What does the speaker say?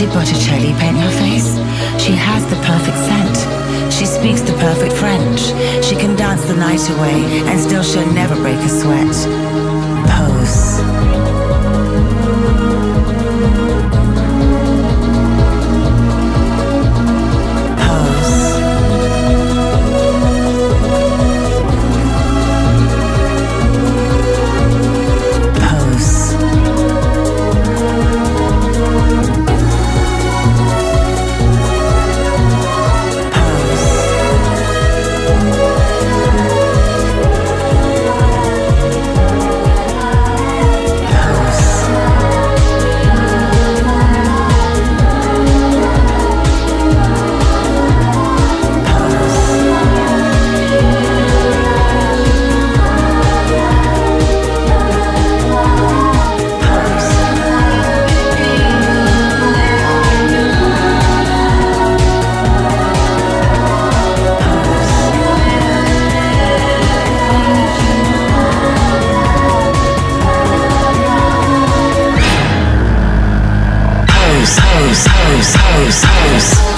Did Botticelli paint her face? She has the perfect scent. She speaks the perfect French. She can dance the night away, and still she'll never break a sweat. house. house.